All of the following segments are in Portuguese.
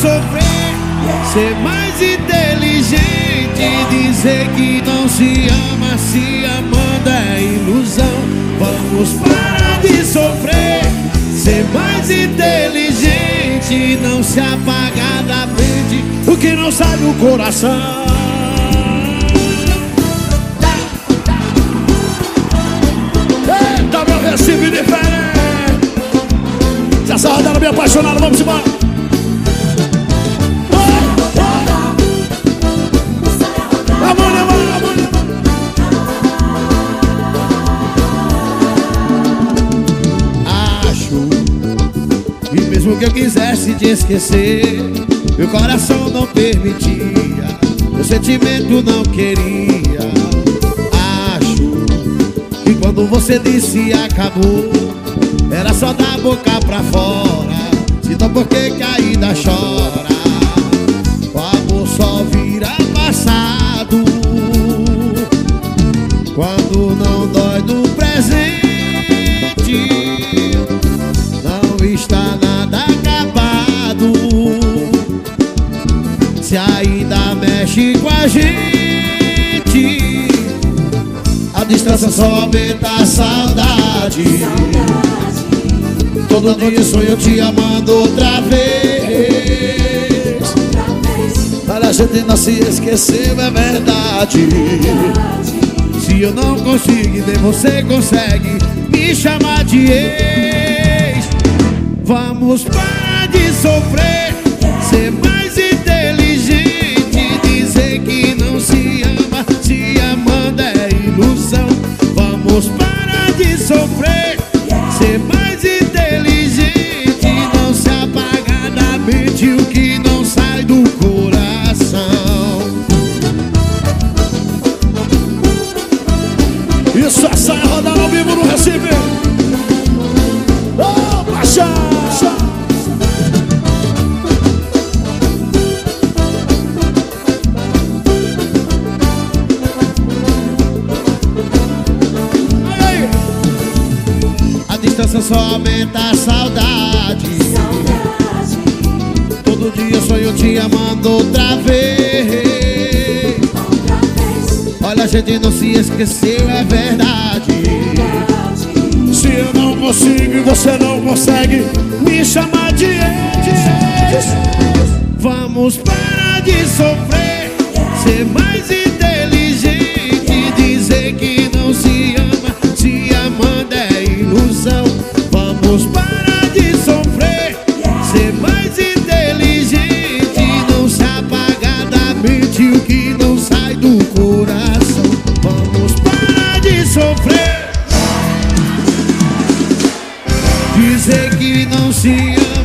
sofrer, ser mais inteligente, dizer que não se ama, se amando é ilusão. Vamos parar de sofrer, ser mais inteligente, não se apagar da mente o que não sai do coração. Eita, meu Recife diferente! Se essa rodada me apaixonada, vamos embora! Mesmo que eu quisesse te esquecer. Meu coração não permitia Meu sentimento não queria. Acho que quando você disse acabou Era só da boca pra fora. Sinto porque que ainda chora? O amor só vira passado Se ainda mexe com a gente. A distância só aumenta a saudade. Todo dia sonho te amando outra vez. Para a gente não se esquecer, é verdade. Se eu não consigo, nem você consegue Me chamar de ex. Vamos parar de sofrer sofrer. Ser mais inteligente Não se apagar da mente O que não sai do coração. Isso é saia rodar ao vivo no Recife só aumenta a saudade. saudade. Todo dia sonho te amando outra vez. outra vez. Olha, a gente não se esqueceu, é verdade. verdade. Se eu não consigo e você não consegue me chamar de ex. Vamos parar de sofrer, ser mais Vamos parar de sofrer. Ser mais inteligente Não se apagar da mente O que não sai do coração. Vamos parar de sofrer. Dizer que não se ama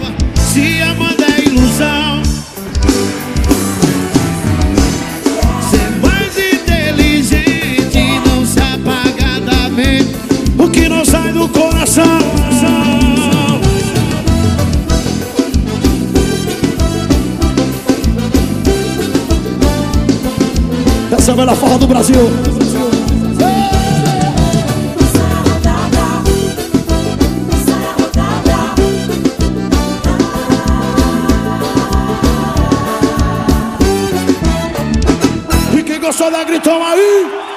Essa é a melhor forma do Brasil. E quem gostou da gritão aí?